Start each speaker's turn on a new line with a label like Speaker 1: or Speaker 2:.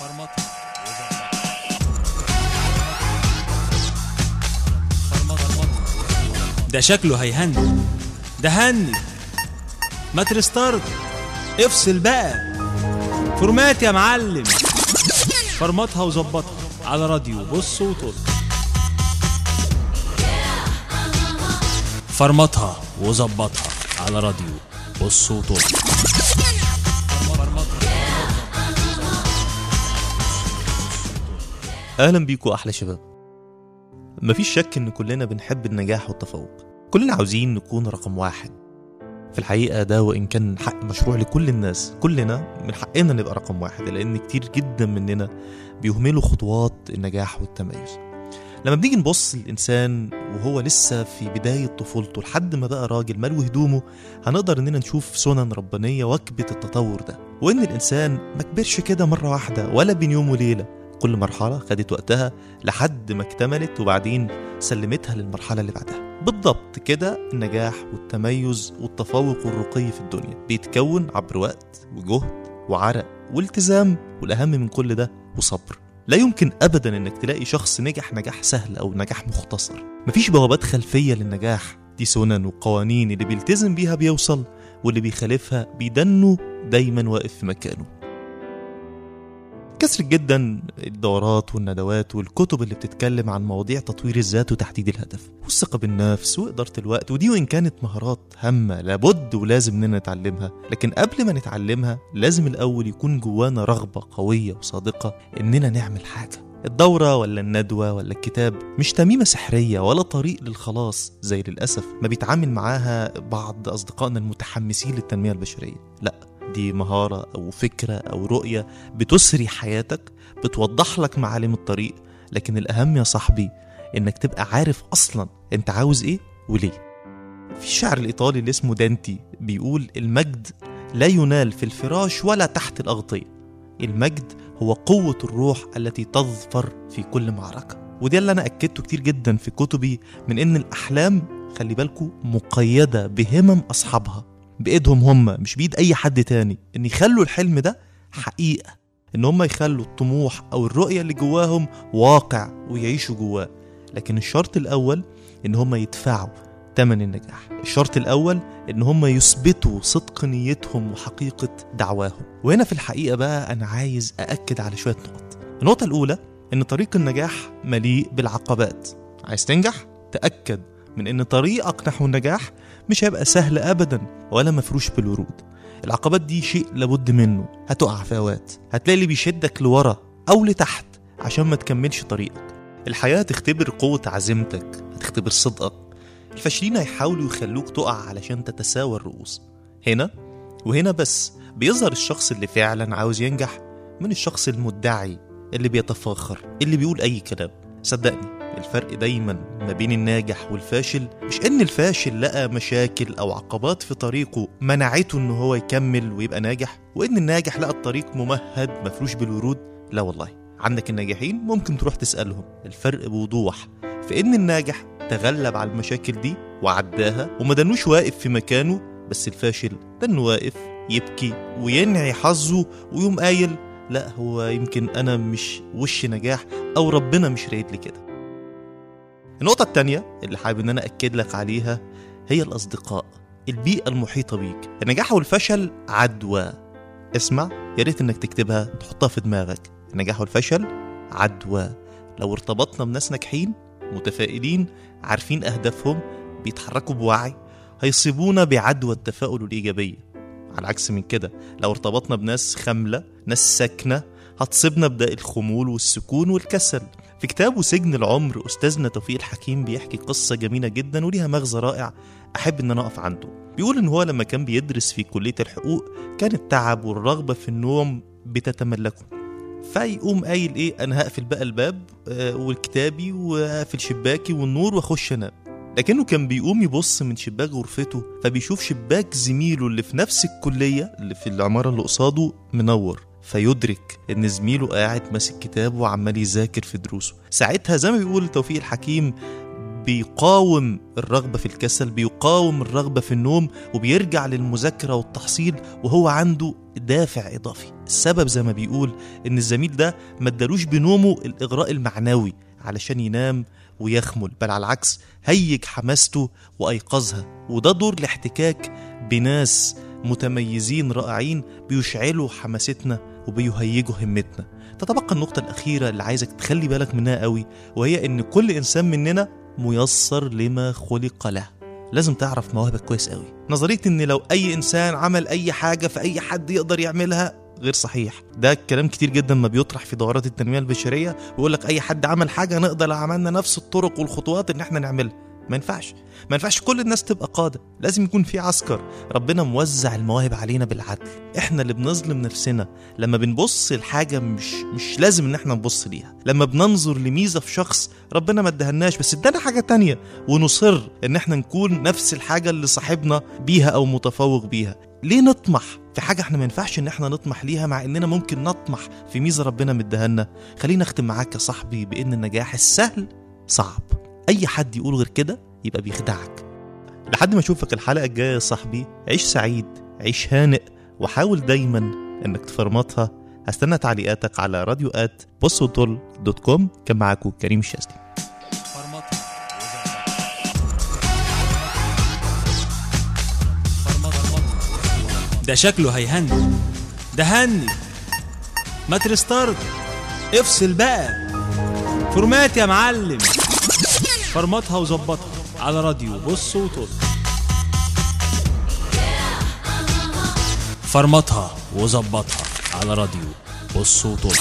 Speaker 1: فرمطها ده شكله هي hang. ده hang. ما ت restart افصل بقى. format يا معلم. فرمطها وظبطها. على راديو. بص وطل فرمطها وظبطها. على راديو. بص وطل
Speaker 2: أهلا بيكوا أحلى شباب. مفيش شك إن كلنا بنحب النجاح والتفوق. كلنا عاوزين نكون رقم واحد. في الحقيقة ده وإن كان حق مشروع لكل الناس كلنا من حقنا نبقى رقم واحد لأن كتير جدا مننا بيهملوا خطوات النجاح والتميز. لما بنيجي نبص للإنسان وهو لسه في بداية طفولته لحد ما بقى راجل ملو هدومه هنقدر إننا نشوف سنن ربانية وكبة التطور ده. وإن الإنسان ما كبرش كده مرة واحدة ولا بين يوم وليلة. كل مرحلة خدت وقتها لحد ما اكتملت وبعدين سلمتها للمرحلة اللي بعدها. بالضبط كده النجاح والتميز والتفوق والرقي في الدنيا بيتكون عبر وقت وجهد وعرق والتزام والأهم من كل ده وصبر. لا يمكن أبدا إنك تلاقي شخص نجح نجاح سهل أو نجاح مختصر. مفيش بوابات خلفية للنجاح. دي سنن وقوانين اللي بيلتزم بيها بيوصل واللي بيخالفها بيدنه دايما واقف في مكانه. كثر جدا الدورات والندوات والكتب اللي بتتكلم عن مواضيع تطوير الذات وتحديد الهدف والثقة بالنفس وإدارة الوقت ودي وإن كانت مهارات هامة لابد ولازم إننا نتعلمها. لكن قبل ما نتعلمها لازم الأول يكون جوانا رغبة قوية وصادقة إننا نعمل حاجة. الدورة ولا الندوة ولا الكتاب مش تميمة سحرية ولا طريق للخلاص زي للأسف ما بيتعامل معاها بعض أصدقائنا المتحمسين للتنمية البشرية. لا دي مهارة أو فكرة أو رؤية بتسري حياتك بتوضح لك معالم الطريق لكن الأهم يا صاحبي إنك تبقى عارف أصلا أنت عاوز إيه وليه. في الشعر الإيطالي اللي اسمه دانتي بيقول المجد لا ينال في الفراش ولا تحت الأغطية. المجد هو قوة الروح التي تظفر في كل معركة. وده اللي أنا أكدته كتير جدا في كتبي من إن الأحلام خلي بالكم مقيدة بهمم أصحابها. بإيدهم هم مش بإيد أي حد تاني. إن يخلوا الحلم ده حقيقة. إن هم يخلوا الطموح أو الرؤية اللي جواهم واقع ويعيشوا جواه. لكن الشرط الأول إن هم يدفعوا تمن النجاح. الشرط الأول إن هم يثبتوا صدق نيتهم وحقيقة دعواهم. وهنا في الحقيقة بقى أنا عايز أأكد على شوية نقط. النقطة الأولى إن طريق النجاح مليء بالعقبات. عايز تنجح؟ تأكد من إن طريقك نحو النجاح مش هيبقى سهل أبدا ولا مفروش بالورود. العقبات دي شيء لابد منه. هتقع في أوقات. هتلاقي اللي بيشدك لورا أو لتحت عشان ما تكملش طريقك. الحياة هتختبر قوة عزيمتك. هتختبر صدقك. الفاشلين هيحاولوا يخلوك تقع علشان تتساوى الرؤوس. هنا وهنا بس بيظهر الشخص اللي فعلا عاوز ينجح من الشخص المدعي اللي بيتفاخر اللي بيقول أي كلام. صدقني الفرق دايما ما بين الناجح والفاشل مش إن الفاشل لقى مشاكل أو عقبات في طريقه منعته إن هو يكمل ويبقى ناجح وإن الناجح لقى الطريق ممهد مفروش بالورود. لا والله. عندك الناجحين ممكن تروح تسألهم. الفرق بوضوح في إن الناجح تغلب على المشاكل دي وعداها وما دنوش واقف في مكانه بس الفاشل دنه واقف يبكي وينعي حظه ويقوم قايل لا هو يمكن أنا مش وش نجاح أو ربنا مش رايد لي كده. النقطة التانية اللي حابب إن أنا اكد لك عليها هي الأصدقاء البيئة المحيطة بيك النجاح والفشل عدوى. اسمع يا ريت إنك تكتبها تحطها في دماغك. النجاح والفشل عدوى. لو ارتبطنا بناس ناجحين متفائلين عارفين أهدافهم بيتحركوا بوعي هيصيبونا بعدوى التفاؤل والايجابيه على عكس من كده لو ارتبطنا بناس خاملة ناس ساكنة هتصيبنا بداء الخمول والسكون والكسل. في كتابه سجن العمر أستاذنا توفيق الحكيم بيحكي قصة جميلة جدا وليها مغزى رائع أحب إن أنا أقف عنده. بيقول إن هو لما كان بيدرس في كلية الحقوق كان التعب والرغبة في النوم بتتملكه. فيقوم قايل إيه أنا هقفل بقى الباب آه، والكتابي وأقفل شباكي والنور وأخش أنام. لكنه كان بيقوم يبص من شباك غرفته فبيشوف شباك زميله اللي في نفس الكلية اللي في العمارة اللي قصاده منور. فيدرك إن زميله قاعد ماسك كتاب وعمال يذاكر في دروسه. ساعتها زي ما بيقول توفيق الحكيم بيقاوم الرغبة في الكسل بيقاوم الرغبة في النوم وبيرجع للمذاكرة والتحصيل وهو عنده دافع إضافي. السبب زي ما بيقول إن الزميل ده ما ادالوش بنومه الإغراء المعنوي علشان ينام ويخمل بل على العكس هيج حماسته وأيقظها. وده دور الاحتكاك بناس متميزين رائعين بيشعلوا حماستنا وبيهيجوا همتنا. تتبقى النقطة الأخيرة اللي عايزك تخلي بالك منها قوي وهي إن كل إنسان مننا ميسر لما خلق له. لازم تعرف مواهبك كويس قوي. نظرية إن لو أي إنسان عمل أي حاجة فأي حد يقدر يعملها غير صحيح. ده كلام كتير جدا ما بيطرح في دورات التنمية البشرية ويقول لك أي حد عمل حاجة نقدر عملنا نفس الطرق والخطوات إن إحنا نعملها. ما ينفعش. ما ينفعش كل الناس تبقى قادة. لازم يكون في عسكر. ربنا موزع المواهب علينا بالعدل. إحنا اللي بنظلم نفسنا. لما بنبص لحاجة مش مش لازم إن إحنا نبص ليها. لما بننظر لميزة في شخص ربنا ما ادهناش. بس ادانا حاجة تانية. ونصر إن إحنا نكون نفس الحاجة اللي صاحبنا بيها أو متفوق بيها. ليه نطمح؟ في حاجة إحنا ما ينفعش إن إحنا نطمح ليها مع إننا ممكن نطمح في ميزة ربنا مدهنا خلينا أختم معاك يا صاحبي بإن النجاح السهل صعب. أي حد يقول غير كده يبقى بيخدعك. لحد ما أشوفك الحلقة الجاية يا صاحبي عيش سعيد عيش هانئ وحاول دايما إنك تفرمطها. هستنى تعليقاتك على راديو at dot com كان معاكم كريم الشاذلي.
Speaker 1: ده شكله هي hang. ده hang. ما ت restart افصل بقى. format يا معلم. فرمطها وظبطها على راديو بص وطل فرمطها وظبطها على راديو بص وطل